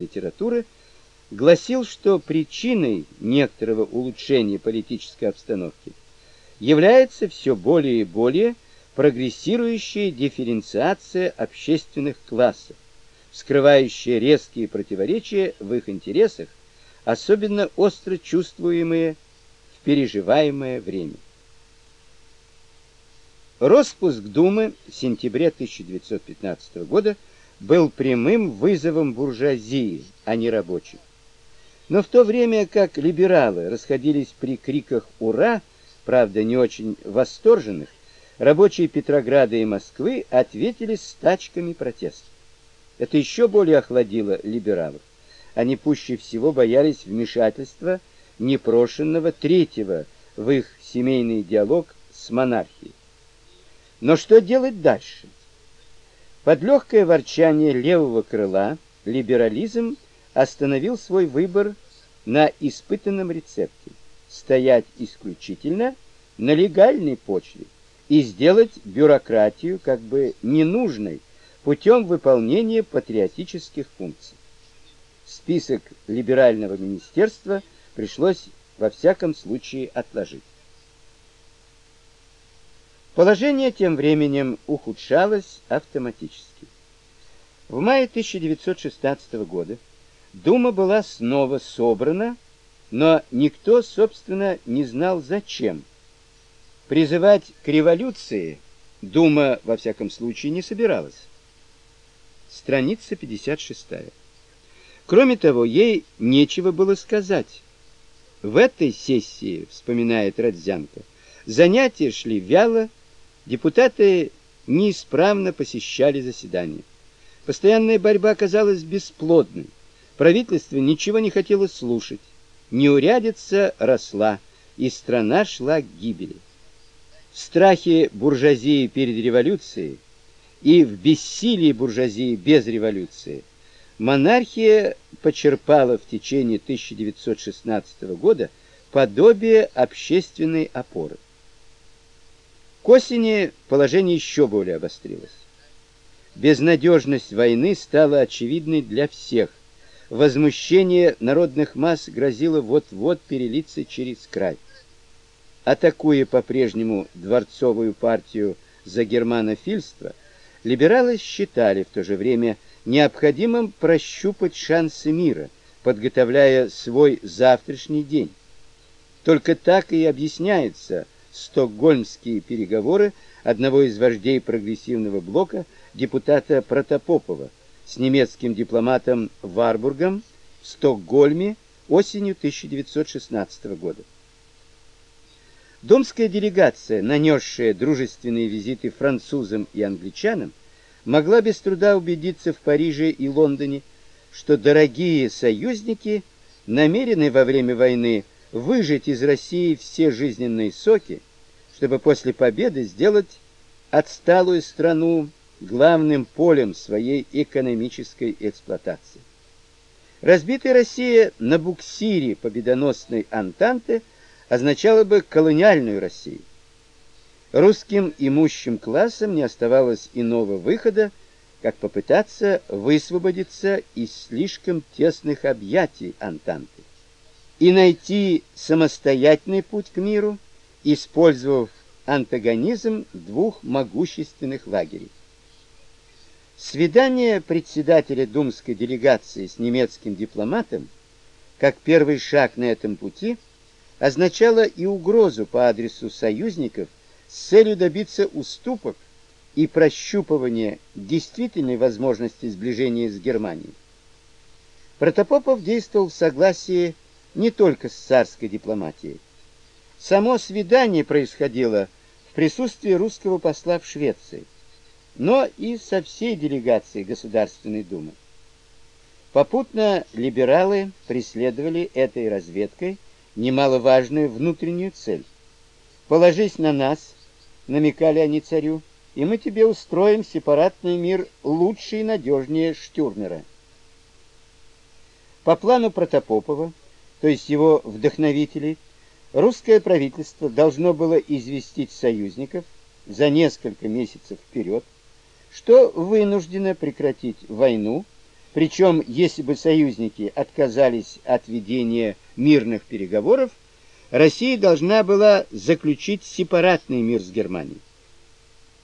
литературы гласил, что причиной некоторого улучшения политической обстановки является все более и более прогрессирующая дифференциация общественных классов, скрывающая резкие противоречия в их интересах, особенно остро чувствуемые в переживаемое время. Роспуск Думы в сентябре 1915 года был прямым вызовом буржуазии, а не рабочих. Но в то время как либералы расходились при криках «Ура!», правда, не очень восторженных, рабочие Петрограда и Москвы ответили стачками протеста. Это еще более охладило либералов. Они пуще всего боялись вмешательства непрошенного третьего в их семейный диалог с монархией. Но что делать дальше? Под легкое ворчание левого крыла либерализм остановил свой выбор на испытанном рецепте стоять исключительно на легальной почве и сделать бюрократию как бы ненужной путем выполнения патриотических функций. Список либерального министерства пришлось во всяком случае отложить. Положение тем временем ухудшалось автоматически. В мае 1916 года Дума была снова собрана, но никто, собственно, не знал зачем. Призывать к революции Дума во всяком случае не собиралась. Страница 56. Кроме того, ей нечего было сказать. В этой сессии, вспоминает Родзянко, занятия шли вяло, Депутаты неисправно посещали заседания. Постоянная борьба казалась бесплодной. Правительство ничего не хотело слушать. Неурядица росла, и страна шла к гибели. В страхе буржуазии перед революцией и в бессилии буржуазии без революции монархия почерпала в течение 1916 года подобие общественной опоры. К осени положение еще более обострилось. Безнадежность войны стала очевидной для всех. Возмущение народных масс грозило вот-вот перелиться через край. Атакуя по-прежнему дворцовую партию за германофильство, либералы считали в то же время необходимым прощупать шансы мира, подготовляя свой завтрашний день. Только так и объясняется – стокгольмские переговоры одного из вождей прогрессивного блока, депутата Протопопова, с немецким дипломатом Варбургом в Стокгольме осенью 1916 года. Домская делегация, нанесшая дружественные визиты французам и англичанам, могла без труда убедиться в Париже и Лондоне, что дорогие союзники намерены во время войны выжать из России все жизненные соки чтобы после победы сделать отсталую страну главным полем своей экономической эксплуатации. Разбитая Россия на буксире победоносной Антанты означала бы колониальную Россию. Русским имущим классам не оставалось иного выхода, как попытаться высвободиться из слишком тесных объятий Антанты и найти самостоятельный путь к миру, использовав антагонизм двух могущественных лагерей. Свидание председателя думской делегации с немецким дипломатом, как первый шаг на этом пути, означало и угрозу по адресу союзников с целью добиться уступок и прощупывания действительной возможности сближения с Германией. Протопопов действовал в согласии не только с царской дипломатией. Само свидание происходило в присутствии русского посла в Швеции, но и со всей делегацией Государственной Думы. Попутно либералы преследовали этой разведкой немаловажную внутреннюю цель. «Положись на нас», — намекали они царю, — «и мы тебе устроим сепаратный мир лучше и надежнее Штюрмера». По плану Протопопова, то есть его вдохновителей, Русское правительство должно было известить союзников за несколько месяцев вперед, что вынуждено прекратить войну Причем, если бы союзники отказались от ведения мирных переговоров, Россия должна была заключить сепаратный мир с Германией.